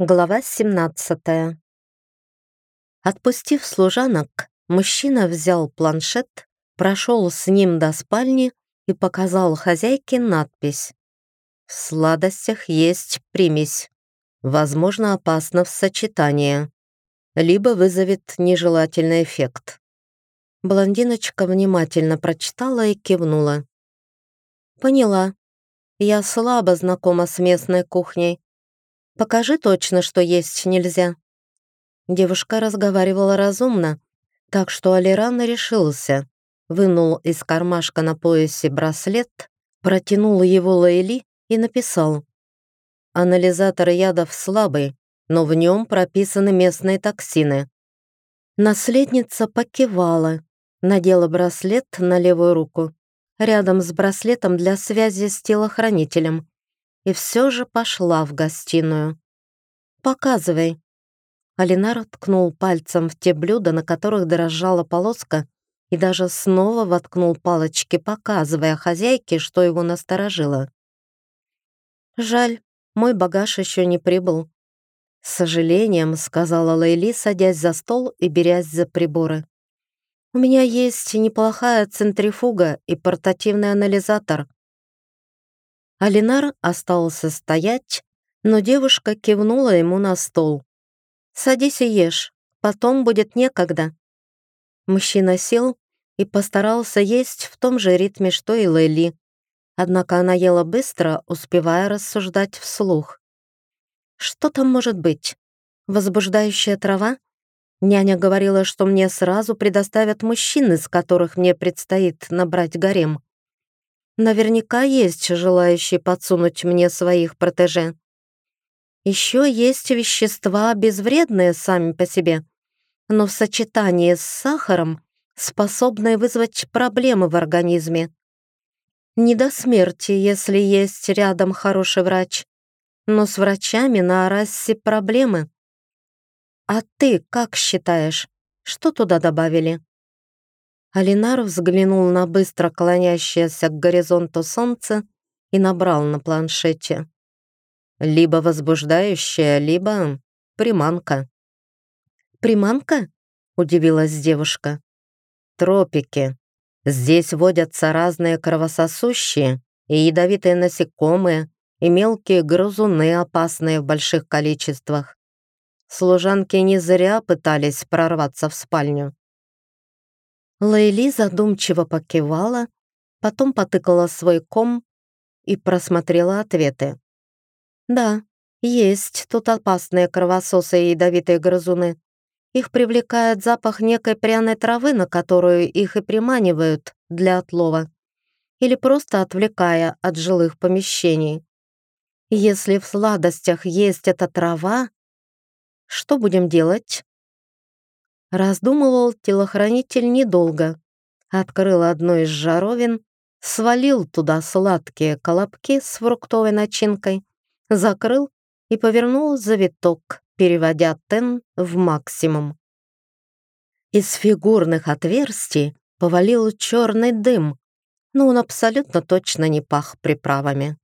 Глава 17 Отпустив служанок, мужчина взял планшет, прошел с ним до спальни и показал хозяйке надпись. «В сладостях есть примесь. Возможно, опасно в сочетании. Либо вызовет нежелательный эффект». Блондиночка внимательно прочитала и кивнула. «Поняла. Я слабо знакома с местной кухней, Покажи точно, что есть нельзя». Девушка разговаривала разумно, так что Алиран решился. Вынул из кармашка на поясе браслет, протянул его Лейли и написал. «Анализатор ядов слабый, но в нем прописаны местные токсины». Наследница покивала, надела браслет на левую руку, рядом с браслетом для связи с телохранителем и все же пошла в гостиную. «Показывай». Алинар ткнул пальцем в те блюда, на которых дрожала полоска, и даже снова воткнул палочки, показывая хозяйке, что его насторожило. «Жаль, мой багаж еще не прибыл», — с сожалением сказала Лейли, садясь за стол и берясь за приборы. «У меня есть неплохая центрифуга и портативный анализатор. Алинар остался стоять, но девушка кивнула ему на стол. «Садись и ешь, потом будет некогда». Мужчина сел и постарался есть в том же ритме, что и Лэли. Однако она ела быстро, успевая рассуждать вслух. «Что там может быть? Возбуждающая трава? Няня говорила, что мне сразу предоставят мужчин, из которых мне предстоит набрать гарем. Наверняка есть желающие подсунуть мне своих протеже. Еще есть вещества безвредные сами по себе, но в сочетании с сахаром способные вызвать проблемы в организме. Не до смерти, если есть рядом хороший врач, но с врачами на расе проблемы. А ты как считаешь, что туда добавили? Алинар взглянул на быстро клонящееся к горизонту солнце и набрал на планшете. Либо возбуждающая, либо приманка. «Приманка?» — удивилась девушка. «Тропики. Здесь водятся разные кровососущие и ядовитые насекомые, и мелкие грызуны, опасные в больших количествах. Служанки не зря пытались прорваться в спальню. Лейли задумчиво покивала, потом потыкала свой ком и просмотрела ответы. «Да, есть тут опасные кровососы и ядовитые грызуны. Их привлекает запах некой пряной травы, на которую их и приманивают для отлова, или просто отвлекая от жилых помещений. Если в сладостях есть эта трава, что будем делать?» Раздумывал телохранитель недолго. Открыл одну из жаровин, свалил туда сладкие колобки с фруктовой начинкой, закрыл и повернул завиток, переводя тен в максимум. Из фигурных отверстий повалил черный дым, но он абсолютно точно не пах приправами.